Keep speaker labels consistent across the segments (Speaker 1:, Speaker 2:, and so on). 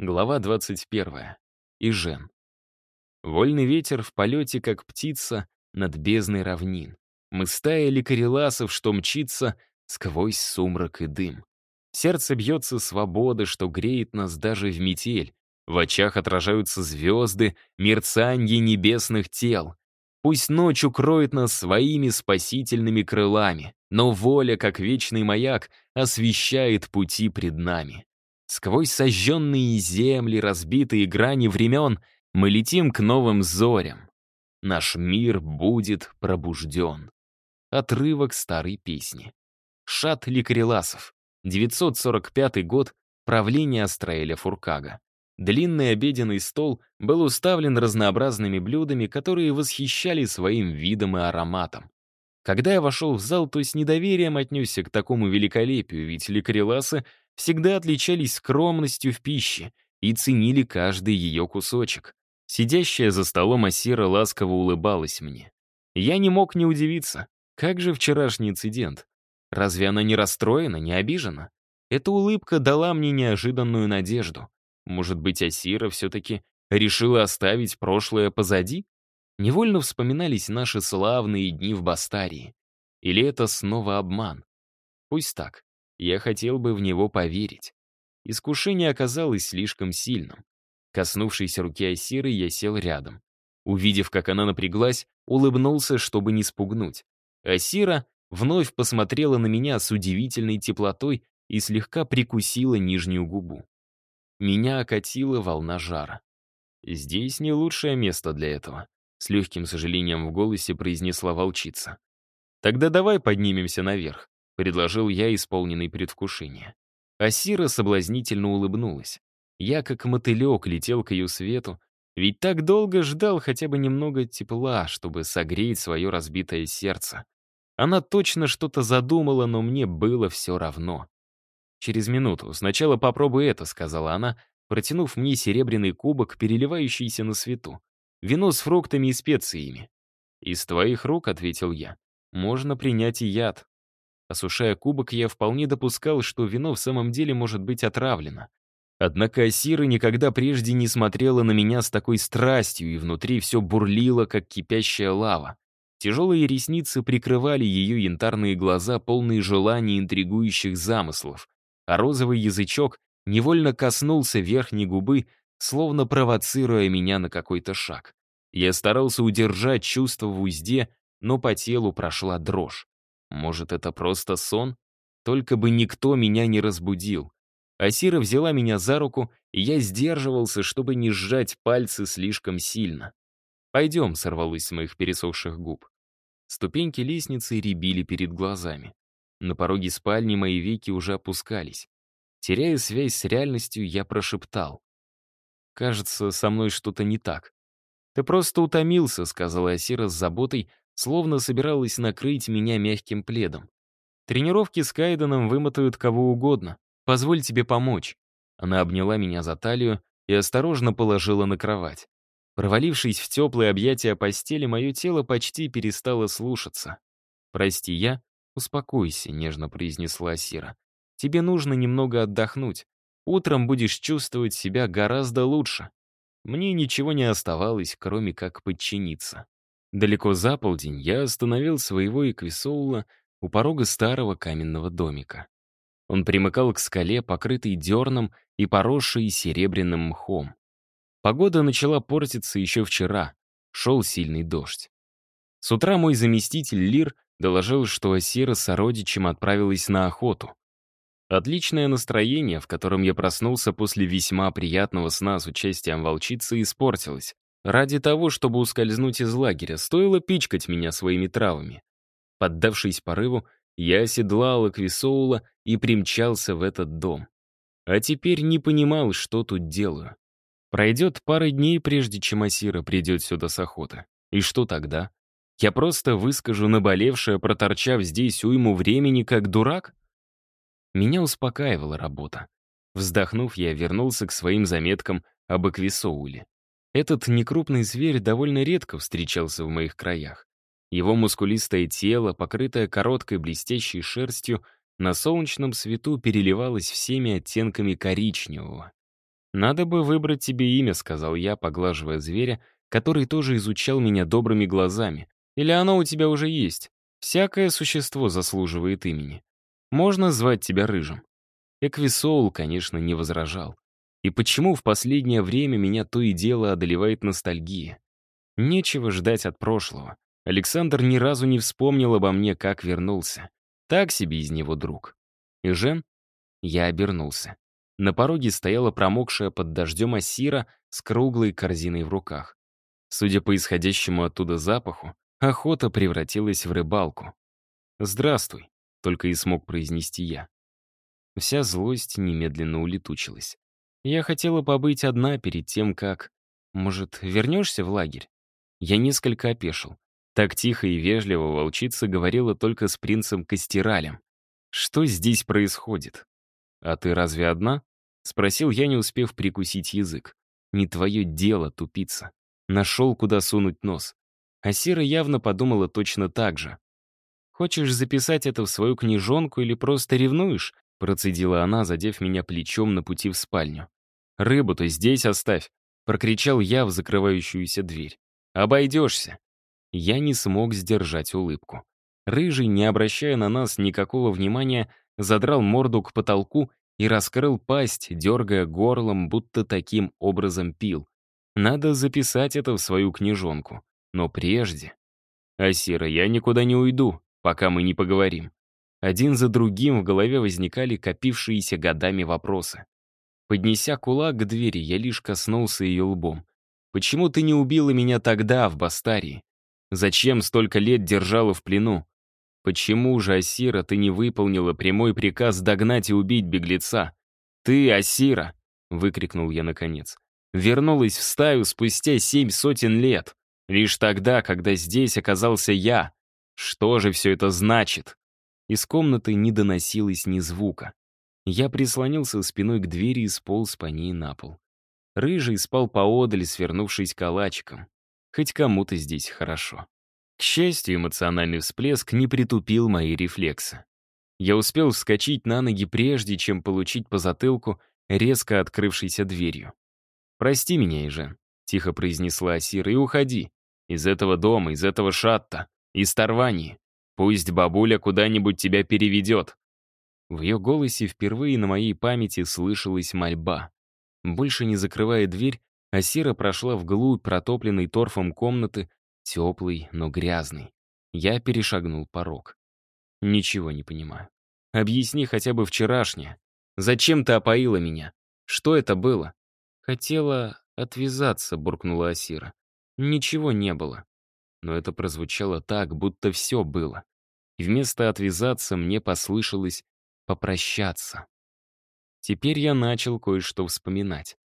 Speaker 1: Глава 21. Ижен. Вольный ветер в полете, как птица, над бездной равнин. Мы стая ликореласов, что мчится сквозь сумрак и дым. Сердце бьется свободы, что греет нас даже в метель. В очах отражаются звезды, мерцанье небесных тел. Пусть ночь укроет нас своими спасительными крылами, но воля, как вечный маяк, освещает пути пред нами. Сквозь сожженные земли, разбитые грани времен, мы летим к новым зорям. Наш мир будет пробужден. Отрывок старой песни. Шат Ликреласов. 945 год. Правление Астраэля Фуркага. Длинный обеденный стол был уставлен разнообразными блюдами, которые восхищали своим видом и ароматом. Когда я вошел в зал, то с недоверием отнесся к такому великолепию, ведь ликреласы всегда отличались скромностью в пище и ценили каждый ее кусочек. Сидящая за столом Асира ласково улыбалась мне. Я не мог не удивиться. Как же вчерашний инцидент? Разве она не расстроена, не обижена? Эта улыбка дала мне неожиданную надежду. Может быть, Асира все-таки решила оставить прошлое позади? Невольно вспоминались наши славные дни в Бастарии. Или это снова обман? Пусть так. Я хотел бы в него поверить. Искушение оказалось слишком сильным. Коснувшись руки Айсиры, я сел рядом. Увидев, как она напряглась, улыбнулся, чтобы не спугнуть. Асира вновь посмотрела на меня с удивительной теплотой и слегка прикусила нижнюю губу. Меня окатила волна жара. «Здесь не лучшее место для этого», — с легким сожалением в голосе произнесла волчица. «Тогда давай поднимемся наверх предложил я, исполненный предвкушения. Асира соблазнительно улыбнулась. Я, как мотылек, летел к ее свету, ведь так долго ждал хотя бы немного тепла, чтобы согреть свое разбитое сердце. Она точно что-то задумала, но мне было все равно. «Через минуту. Сначала попробуй это», — сказала она, протянув мне серебряный кубок, переливающийся на свету. «Вино с фруктами и специями». «Из твоих рук», — ответил я, — «можно принять и яд». А Осушая кубок, я вполне допускал, что вино в самом деле может быть отравлено. Однако Асира никогда прежде не смотрела на меня с такой страстью, и внутри все бурлило, как кипящая лава. Тяжелые ресницы прикрывали ее янтарные глаза, полные желаний интригующих замыслов, а розовый язычок невольно коснулся верхней губы, словно провоцируя меня на какой-то шаг. Я старался удержать чувство в узде, но по телу прошла дрожь. Может, это просто сон? Только бы никто меня не разбудил. Асира взяла меня за руку, и я сдерживался, чтобы не сжать пальцы слишком сильно. «Пойдем», — сорвалось с моих пересохших губ. Ступеньки лестницы рябили перед глазами. На пороге спальни мои веки уже опускались. Теряя связь с реальностью, я прошептал. «Кажется, со мной что-то не так». «Ты просто утомился», — сказала Асира с заботой, словно собиралась накрыть меня мягким пледом. «Тренировки с Кайденом вымотают кого угодно. Позволь тебе помочь». Она обняла меня за талию и осторожно положила на кровать. Провалившись в теплые объятия постели, мое тело почти перестало слушаться. «Прости, я...» «Успокойся», — нежно произнесла Сира. «Тебе нужно немного отдохнуть. Утром будешь чувствовать себя гораздо лучше». Мне ничего не оставалось, кроме как подчиниться. Далеко за полдень я остановил своего Эквисоула у порога старого каменного домика. Он примыкал к скале, покрытой дерном и поросшей серебряным мхом. Погода начала портиться еще вчера. Шел сильный дождь. С утра мой заместитель Лир доложил, что Асира с сородичем отправилась на охоту. Отличное настроение, в котором я проснулся после весьма приятного сна с участием волчицы, испортилось. Ради того, чтобы ускользнуть из лагеря, стоило пичкать меня своими травами. Поддавшись порыву, я оседлал Аквисоула и примчался в этот дом. А теперь не понимал, что тут делаю. Пройдет пара дней, прежде чем Асира придет сюда с охоты. И что тогда? Я просто выскажу наболевшее, проторчав здесь уйму времени, как дурак? Меня успокаивала работа. Вздохнув, я вернулся к своим заметкам об эквисоуле. Этот некрупный зверь довольно редко встречался в моих краях. Его мускулистое тело, покрытое короткой блестящей шерстью, на солнечном свету переливалось всеми оттенками коричневого. «Надо бы выбрать тебе имя», — сказал я, поглаживая зверя, который тоже изучал меня добрыми глазами. «Или оно у тебя уже есть? Всякое существо заслуживает имени. Можно звать тебя Рыжим». Эквисоул, конечно, не возражал. И почему в последнее время меня то и дело одолевает ностальгия? Нечего ждать от прошлого. Александр ни разу не вспомнил обо мне, как вернулся. Так себе из него друг. И Жен? Я обернулся. На пороге стояла промокшая под дождем осира с круглой корзиной в руках. Судя по исходящему оттуда запаху, охота превратилась в рыбалку. «Здравствуй», — только и смог произнести я. Вся злость немедленно улетучилась. Я хотела побыть одна перед тем, как... Может, вернешься в лагерь? Я несколько опешил. Так тихо и вежливо волчица говорила только с принцем Костералем. Что здесь происходит? А ты разве одна? Спросил я, не успев прикусить язык. Не твое дело, тупица. Нашел, куда сунуть нос. А Сира явно подумала точно так же. «Хочешь записать это в свою книжонку или просто ревнуешь?» Процедила она, задев меня плечом на пути в спальню. «Рыбу-то здесь оставь!» — прокричал я в закрывающуюся дверь. «Обойдешься!» Я не смог сдержать улыбку. Рыжий, не обращая на нас никакого внимания, задрал морду к потолку и раскрыл пасть, дергая горлом, будто таким образом пил. Надо записать это в свою книжонку. Но прежде... «Асира, я никуда не уйду, пока мы не поговорим». Один за другим в голове возникали копившиеся годами вопросы. Поднеся кулак к двери, я лишь коснулся ее лбом. «Почему ты не убила меня тогда, в Бастарии? Зачем столько лет держала в плену? Почему же, Асира, ты не выполнила прямой приказ догнать и убить беглеца? Ты, Асира!» — выкрикнул я наконец. «Вернулась в стаю спустя семь сотен лет. Лишь тогда, когда здесь оказался я. Что же все это значит?» Из комнаты не доносилось ни звука. Я прислонился спиной к двери и сполз по ней на пол. Рыжий спал поодаль, свернувшись калачиком. Хоть кому-то здесь хорошо. К счастью, эмоциональный всплеск не притупил мои рефлексы. Я успел вскочить на ноги прежде, чем получить по затылку резко открывшейся дверью. «Прости меня, Ижен», — тихо произнесла Асира, — «и уходи. Из этого дома, из этого шатта, из Тарвани. Пусть бабуля куда-нибудь тебя переведет. В ее голосе впервые на моей памяти слышалась мольба. Больше не закрывая дверь, Асира прошла вглубь протопленной торфом комнаты, теплой, но грязной. Я перешагнул порог. Ничего не понимаю. Объясни хотя бы вчерашнее. Зачем ты опоила меня? Что это было? Хотела отвязаться, буркнула Асира. Ничего не было. Но это прозвучало так, будто все было. И вместо отвязаться мне послышалось попрощаться. Теперь я начал кое-что вспоминать.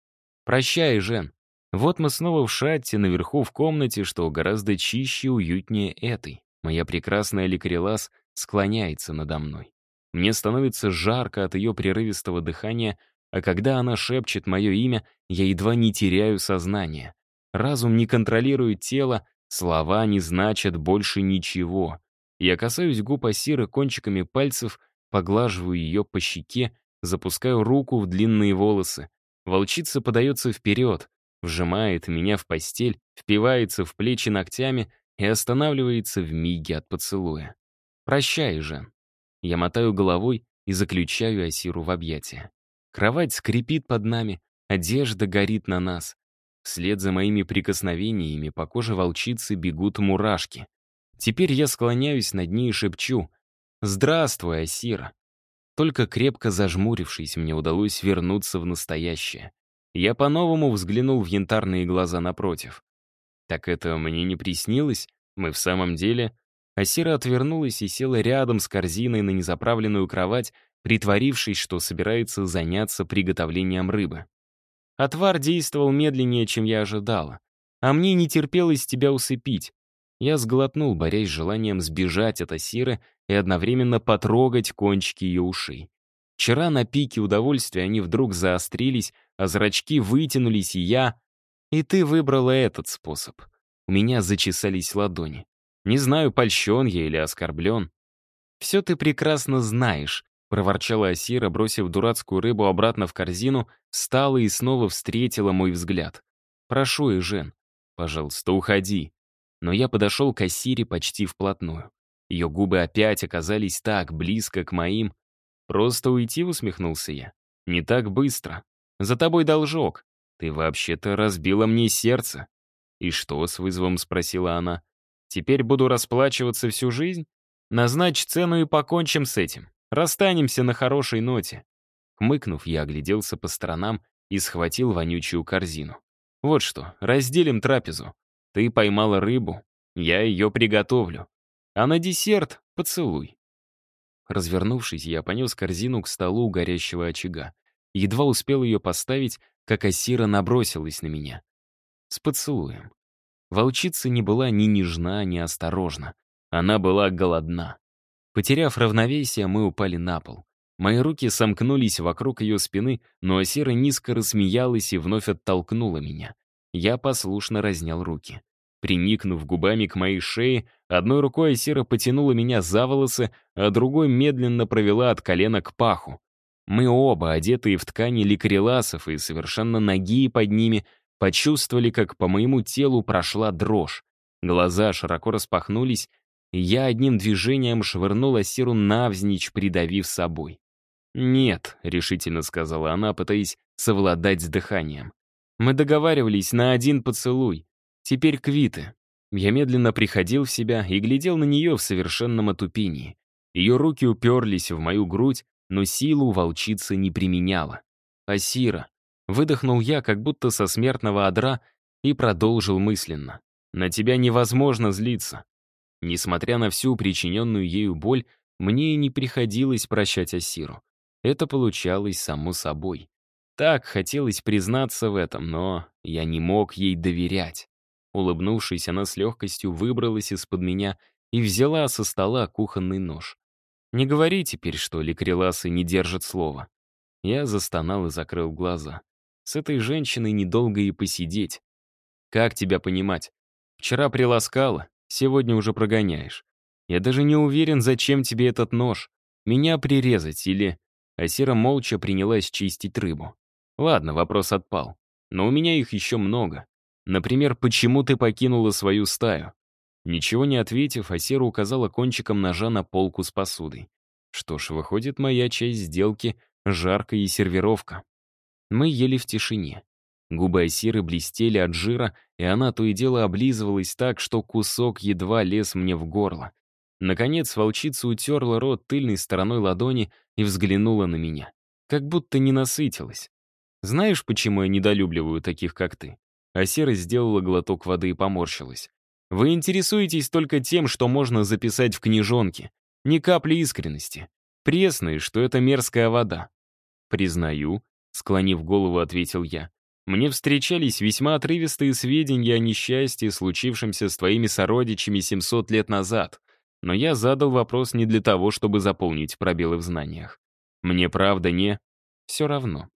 Speaker 1: «Прощай, Жен. Вот мы снова в шатте, наверху в комнате, что гораздо чище и уютнее этой. Моя прекрасная ликрелас склоняется надо мной. Мне становится жарко от ее прерывистого дыхания, а когда она шепчет мое имя, я едва не теряю сознание. Разум не контролирует тело, слова не значат больше ничего. Я касаюсь губ Асиры кончиками пальцев — поглаживаю ее по щеке, запускаю руку в длинные волосы. Волчица подается вперед, вжимает меня в постель, впивается в плечи ногтями и останавливается в миге от поцелуя. «Прощай, же. Я мотаю головой и заключаю Асиру в объятия. Кровать скрипит под нами, одежда горит на нас. Вслед за моими прикосновениями по коже волчицы бегут мурашки. Теперь я склоняюсь над ней и шепчу — «Здравствуй, Асир!» Только крепко зажмурившись, мне удалось вернуться в настоящее. Я по-новому взглянул в янтарные глаза напротив. «Так это мне не приснилось? Мы в самом деле...» Асира отвернулась и села рядом с корзиной на незаправленную кровать, притворившись, что собирается заняться приготовлением рыбы. Отвар действовал медленнее, чем я ожидала. А мне не терпелось тебя усыпить. Я сглотнул, борясь с желанием сбежать от Асиры и одновременно потрогать кончики ее ушей. Вчера на пике удовольствия они вдруг заострились, а зрачки вытянулись, и я... И ты выбрала этот способ. У меня зачесались ладони. Не знаю, польщен я или оскорблен. «Все ты прекрасно знаешь», — проворчала Асира, бросив дурацкую рыбу обратно в корзину, встала и снова встретила мой взгляд. «Прошу, Эжен, пожалуйста, уходи». Но я подошел к Асире почти вплотную. Ее губы опять оказались так близко к моим. «Просто уйти», — усмехнулся я. «Не так быстро. За тобой должок. Ты вообще-то разбила мне сердце». «И что?» — с вызовом спросила она. «Теперь буду расплачиваться всю жизнь? Назначь цену и покончим с этим. Расстанемся на хорошей ноте». Хмыкнув, я огляделся по сторонам и схватил вонючую корзину. «Вот что, разделим трапезу. Ты поймала рыбу, я ее приготовлю. А на десерт — поцелуй. Развернувшись, я понес корзину к столу у горящего очага. Едва успел ее поставить, как Асира набросилась на меня. С поцелуем. Волчица не была ни нежна, ни осторожна. Она была голодна. Потеряв равновесие, мы упали на пол. Мои руки сомкнулись вокруг ее спины, но Асира низко рассмеялась и вновь оттолкнула меня. Я послушно разнял руки. Приникнув губами к моей шее, одной рукой Асира потянула меня за волосы, а другой медленно провела от колена к паху. Мы оба, одетые в ткани ликреласов и совершенно ноги под ними, почувствовали, как по моему телу прошла дрожь. Глаза широко распахнулись, и я одним движением швырнул Асиру навзничь, придавив собой. «Нет», — решительно сказала она, пытаясь совладать с дыханием. «Мы договаривались на один поцелуй. Теперь квиты. Я медленно приходил в себя и глядел на нее в совершенном отупении. Ее руки уперлись в мою грудь, но силу волчица не применяла. «Асира», — выдохнул я, как будто со смертного одра, и продолжил мысленно. «На тебя невозможно злиться». Несмотря на всю причиненную ею боль, мне не приходилось прощать Асиру. Это получалось само собой. Так хотелось признаться в этом, но я не мог ей доверять. Улыбнувшись, она с легкостью выбралась из-под меня и взяла со стола кухонный нож. «Не говори теперь, что ликреласы не держат слова». Я застонал и закрыл глаза. «С этой женщиной недолго и посидеть. Как тебя понимать? Вчера приласкала, сегодня уже прогоняешь. Я даже не уверен, зачем тебе этот нож. Меня прирезать или...» Асира молча принялась чистить рыбу. «Ладно, вопрос отпал. Но у меня их еще много. Например, почему ты покинула свою стаю? Ничего не ответив, Асера указала кончиком ножа на полку с посудой. Что ж, выходит, моя часть сделки — жарко и сервировка. Мы ели в тишине. Губы Асеры блестели от жира, и она то и дело облизывалась так, что кусок едва лез мне в горло. Наконец волчица утерла рот тыльной стороной ладони и взглянула на меня. Как будто не насытилась. Знаешь, почему я недолюбливаю таких, как ты? а Сера сделала глоток воды и поморщилась. «Вы интересуетесь только тем, что можно записать в книжонке. Ни капли искренности. Пресной, что это мерзкая вода». «Признаю», — склонив голову, ответил я. «Мне встречались весьма отрывистые сведения о несчастье, случившемся с твоими сородичами 700 лет назад. Но я задал вопрос не для того, чтобы заполнить пробелы в знаниях. Мне правда не... Все равно».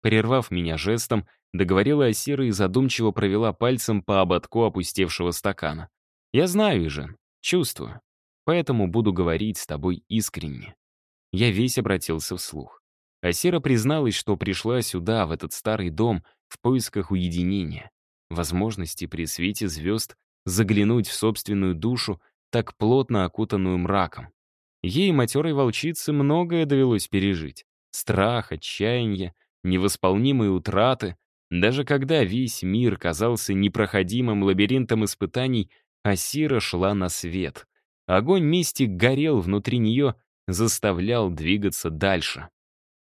Speaker 1: Прервав меня жестом, Договорила Асира и задумчиво провела пальцем по ободку опустевшего стакана. «Я знаю, Ижен, чувствую. Поэтому буду говорить с тобой искренне». Я весь обратился вслух. Асира призналась, что пришла сюда, в этот старый дом, в поисках уединения, возможности при свете звезд заглянуть в собственную душу, так плотно окутанную мраком. Ей, матерой волчице, многое довелось пережить. Страх, отчаяние, невосполнимые утраты, даже когда весь мир казался непроходимым лабиринтом испытаний, Асира шла на свет. Огонь мести горел внутри нее, заставлял двигаться дальше.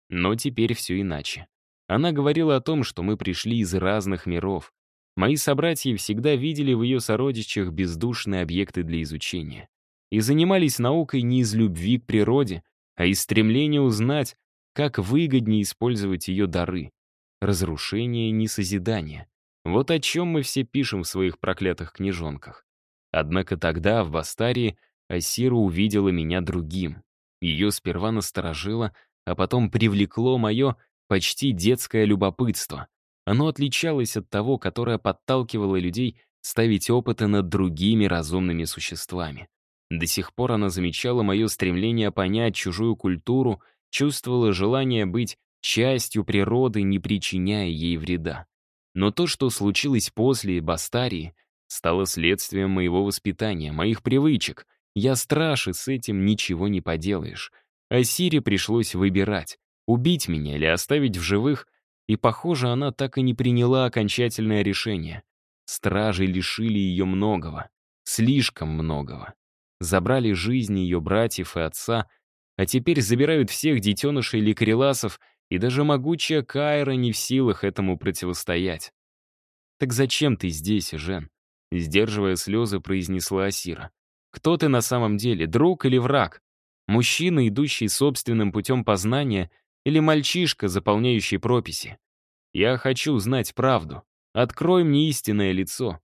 Speaker 1: Но теперь все иначе. Она говорила о том, что мы пришли из разных миров. Мои собратья всегда видели в ее сородичах бездушные объекты для изучения. И занимались наукой не из любви к природе, а из стремления узнать, как выгоднее использовать ее дары разрушение, ни созидание. Вот о чем мы все пишем в своих проклятых книжонках. Однако тогда, в Бастарии, Асира увидела меня другим. Ее сперва насторожило, а потом привлекло мое почти детское любопытство. Оно отличалось от того, которое подталкивало людей ставить опыты над другими разумными существами. До сих пор она замечала мое стремление понять чужую культуру, чувствовала желание быть частью природы, не причиняя ей вреда. Но то, что случилось после Бастарии, стало следствием моего воспитания, моих привычек. Я страш, и с этим ничего не поделаешь. А Сире пришлось выбирать, убить меня или оставить в живых, и, похоже, она так и не приняла окончательное решение. Стражи лишили ее многого, слишком многого. Забрали жизни ее братьев и отца, а теперь забирают всех детенышей ликреласов и даже могучая Кайра не в силах этому противостоять. «Так зачем ты здесь, Жен?» — сдерживая слезы, произнесла Асира. «Кто ты на самом деле, друг или враг? Мужчина, идущий собственным путем познания, или мальчишка, заполняющий прописи? Я хочу знать правду. Открой мне истинное лицо».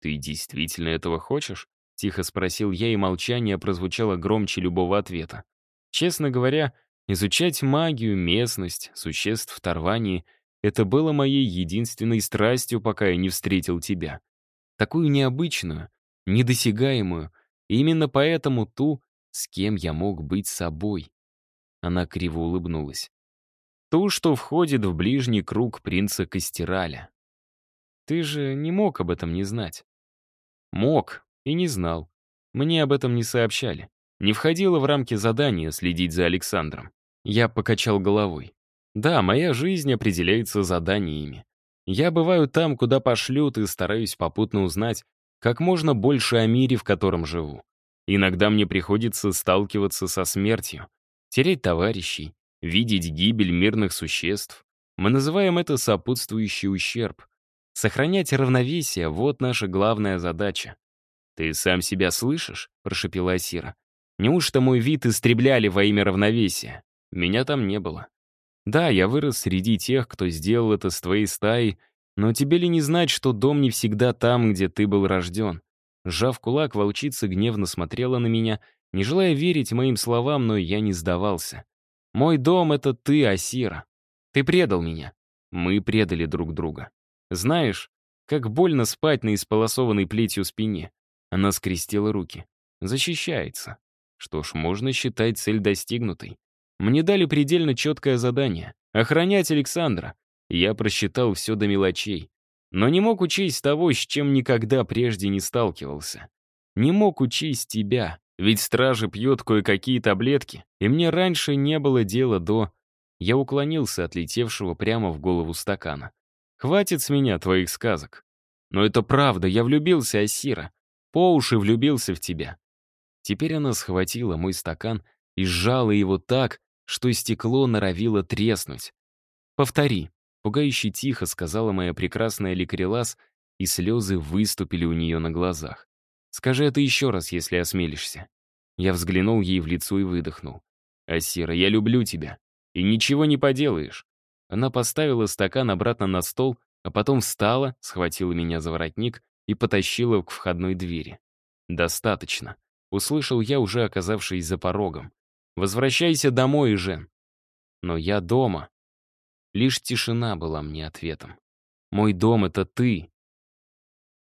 Speaker 1: «Ты действительно этого хочешь?» — тихо спросил я, и молчание прозвучало громче любого ответа. Честно говоря, Изучать магию, местность, существ в Тарвании — это было моей единственной страстью, пока я не встретил тебя. Такую необычную, недосягаемую, именно поэтому ту, с кем я мог быть собой. Она криво улыбнулась. Ту, что входит в ближний круг принца Костераля. Ты же не мог об этом не знать. Мог и не знал. Мне об этом не сообщали. Не входило в рамки задания следить за Александром. Я покачал головой. Да, моя жизнь определяется заданиями. Я бываю там, куда пошлют, и стараюсь попутно узнать как можно больше о мире, в котором живу. Иногда мне приходится сталкиваться со смертью, терять товарищей, видеть гибель мирных существ. Мы называем это сопутствующий ущерб. Сохранять равновесие — вот наша главная задача. «Ты сам себя слышишь?» — прошепела Асира. Неужто мой вид истребляли во имя равновесия? Меня там не было. Да, я вырос среди тех, кто сделал это с твоей стаей, но тебе ли не знать, что дом не всегда там, где ты был рожден? Сжав кулак, волчица гневно смотрела на меня, не желая верить моим словам, но я не сдавался. «Мой дом — это ты, Асира. Ты предал меня. Мы предали друг друга. Знаешь, как больно спать на исполосованной плетью спине». Она скрестила руки. «Защищается. Что ж, можно считать цель достигнутой. Мне дали предельно четкое задание — охранять Александра. Я просчитал все до мелочей. Но не мог учесть того, с чем никогда прежде не сталкивался. Не мог учесть тебя, ведь стражи пьет кое-какие таблетки, и мне раньше не было дела до... Я уклонился от летевшего прямо в голову стакана. «Хватит с меня твоих сказок». «Но это правда, я влюбился, Асира. По уши влюбился в тебя. Теперь она схватила мой стакан и сжала его так, что стекло норовило треснуть. «Повтори», — пугающе тихо сказала моя прекрасная ликрелас, и слезы выступили у нее на глазах. «Скажи это еще раз, если осмелишься». Я взглянул ей в лицо и выдохнул. «Асира, я люблю тебя. И ничего не поделаешь». Она поставила стакан обратно на стол, а потом встала, схватила меня за воротник и потащила к входной двери. «Достаточно» услышал я, уже оказавшись за порогом. «Возвращайся домой, Жен!» «Но я дома». Лишь тишина была мне ответом. «Мой дом — это ты,